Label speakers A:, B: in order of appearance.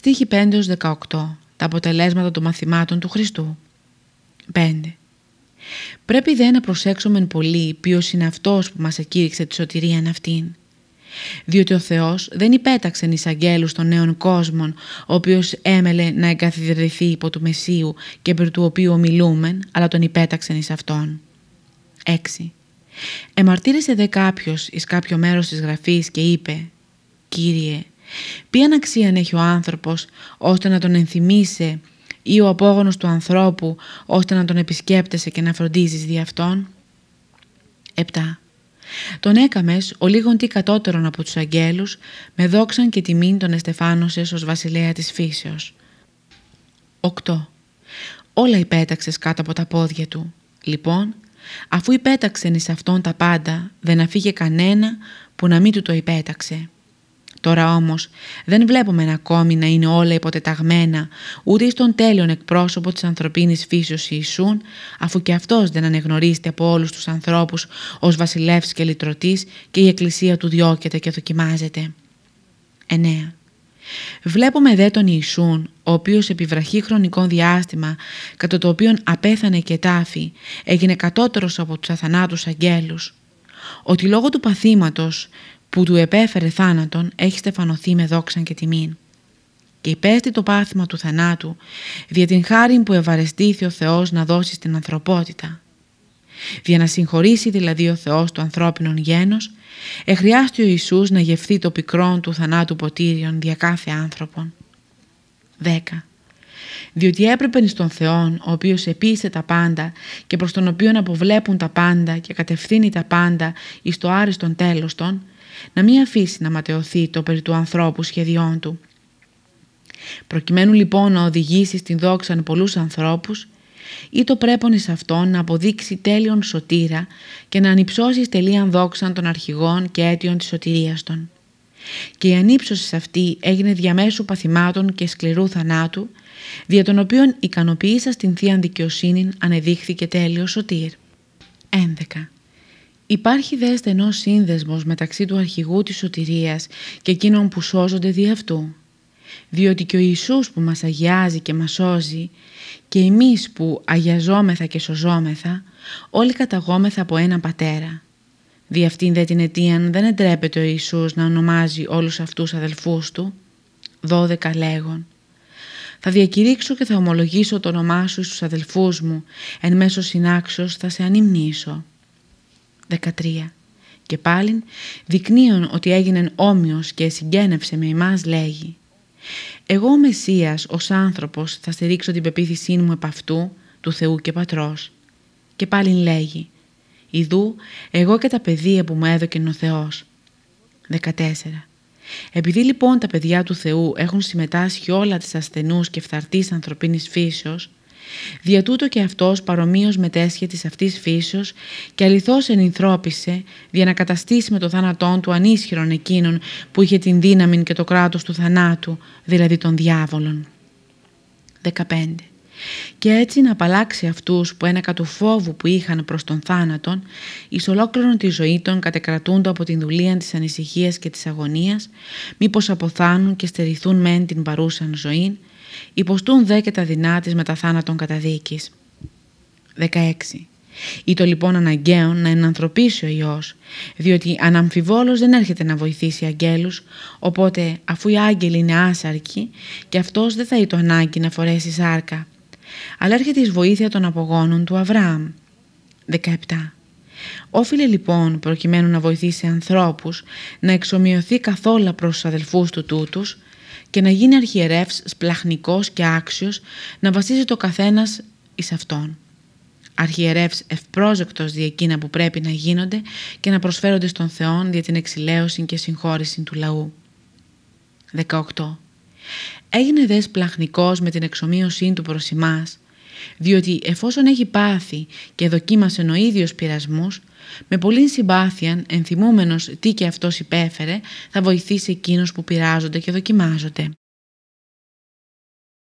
A: Στίχη 5-18. Τα αποτελέσματα των μαθημάτων του Χριστού. 5. Πρέπει δε να προσέξουμε πολύ ποιος είναι αυτός που μας εκήρυξε τη σωτηρίαν αυτήν. Διότι ο Θεός δεν υπέταξε εις αγγέλους των νέων κόσμων, ο οποίος έμελε να εγκαθιδρυθεί υπό του Μεσίου και περί του οποίου ομιλούμεν, αλλά τον υπέταξε εις Αυτόν. 6. Εμαρτύρησε δε κάποιος εις κάποιο μέρος της γραφής και είπε «Κύριε, ποιαν αξία έχει ο άνθρωπος ώστε να τον ενθυμίσει ή ο απόγονος του ανθρώπου ώστε να τον επισκέπτεσαι και να φροντίζεις δι' αυτόν; 7. Τον έκαμες ο λίγον τι κατώτερον από τους αγγέλους με δόξαν και τιμήν τον εστεφάνωσες ως βασιλέα της φύσεως. 8. Όλα υπέταξες κάτω από τα πόδια του. Λοιπόν, αφού υπέταξεν εις αυτόν τα πάντα, δεν αφήγε κανένα που να μην του το υπέταξε. Τώρα όμως δεν βλέπουμε ακόμη να είναι όλα υποτεταγμένα ούτε στον τέλειον εκπρόσωπο της ανθρωπίνης φύσεως Ιησούν αφού και αυτός δεν ανεγνωρίζεται από όλους τους ανθρώπους ως βασιλεύς και λυτρωτής και η εκκλησία του διώκεται και δοκιμάζεται. 9. Βλέπουμε δε τον Ιησούν, ο οποίος επί βραχή χρονικό διάστημα, κατά το οποίο απέθανε και τάφη, έγινε κατώτερος από τους αθανάτους αγγέλους, ότι λόγω του παθήματος που του επέφερε θάνατον έχει στεφανωθεί με δόξαν και τιμήν. Και υπέστη το πάθημα του θανάτου δια την χάρη που ευαρεστήθη ο Θεός να δώσει στην ανθρωπότητα. Δια να συγχωρήσει δηλαδή ο Θεός το ανθρώπινον γένος, εχρειάστη ο Ιησούς να γευθεί το πικρόν του θανάτου ποτήριον δια κάθε άνθρωπον. 10. Διότι έπρεπε στον Θεόν, ο οποίος επίησε τα πάντα και προς τον οποίον αποβλέπουν τα πάντα και κατευθύνει τα πάντα εις το άριστον τέλος των, να μην αφήσει να ματαιωθεί το περί του ανθρώπου σχεδιών του. Προκειμένου λοιπόν να οδηγήσει στην δόξαν πολλούς ανθρώπους, ή το πρέπον εις αυτόν να αποδείξει τέλειον σωτήρα και να ανυψώσει τελείαν δόξαν των αρχηγών και αίτιων της σωτηρίας των. Και η ανύψωσης αυτή έγινε διαμέσου παθημάτων και σκληρού θανάτου, δια των οποίων ικανοποίησα στην Θεία Δικαιοσύνη ανεδείχθηκε τέλειος σωτήρ. 11. Υπάρχει δε στενός σύνδεσμος μεταξύ του αρχηγού της σωτηρίας και εκείνων που σώζονται δι' αυτού; Διότι και ο Ιησούς που μας αγιάζει και μας σώζει και εμείς που αγιαζόμεθα και σωζόμεθα, όλοι καταγόμεθα από έναν πατέρα. Δι' αυτήν δε την αιτίαν δεν εντρέπεται ο Ιησούς να ονομάζει όλους αυτούς αδελφούς του; Δώδεκα λέγον. Θα διακηρύξω και θα ομολογήσω το όνομά σου στους αδελφούς μου, εν μέσω συνάξεως θα σε ανυμνήσω. 13. Και πάλιν δεικνύον ότι έγινε όμοιος και συγγένευσε με εμάς λέγει «Εγώ ο Μεσσίας ως άνθρωπος θα στηρίξω την πεποίθησή μου επ' αυτού του Θεού και Πατρός». Και πάλιν λέγει «Ιδού εγώ και τα παιδεία που μου έδωκε ο Θεός». 14. Επειδή λοιπόν τα παιδιά του Θεού έχουν συμμετάσχει όλα τις ασθενούς και φθαρτής ανθρωπίνης φύσεως, Δια τούτο και αυτός παρομοίως μετέσχε της αυτής φύσεως και αληθώς ενυνθρώπισε δια να καταστήσει με το θάνατόν του ανίσχυρον εκείνον που είχε την δύναμη και το κράτος του θανάτου, δηλαδή των διάβολων. 15. Και έτσι να απαλλάξει αυτούς που ένα του φόβου που είχαν προς τον θάνατον, εις ολόκληρον τη ζωή των κατεκρατούντο από την δουλεία της ανησυχίας και της αγωνίας, μήπως αποθάνουν και στερηθούν μεν την παρούσαν ζωή, υποστούν δε και τα δεινά της μετά θάνατον καταδίκης. 16. Ήτο λοιπόν αναγκαίο να ενανθρωπίσει ο Υιός, διότι αναμφιβόλως δεν έρχεται να βοηθήσει αγγέλους, οπότε αφού οι άγγελοι είναι άσαρκοι και αυτός δεν θα ήτο ανάγκη να φορέσει σάρκα, αλλά έρχεται εις βοήθεια των απογόνων του Αβραάμ. 17. Όφιλε λοιπόν προκειμένου να βοηθήσει ανθρώπους να εξομοιωθεί καθόλου προς τους αδελφούς του τούτους, και να γίνει αρχιερεύς σπλαχνικός και άξιος να βασίζει το καθένας εις αυτόν. Αρχιερεύς ευπρόζεκτος δι' εκείνα που πρέπει να γίνονται και να προσφέρονται στον Θεό για την εξηλαίωση και συγχώρηση του λαού. 18. Έγινε δες σπλαχνικός με την εξομοίωσή του προς εμάς, διότι εφόσον έχει πάθει και δοκίμασε ο ίδιος πειρασμούς, με πολλή συμπάθεια, ενθυμούμενος τι και αυτός υπέφερε, θα βοηθήσει εκείνους που πειράζονται και δοκιμάζονται.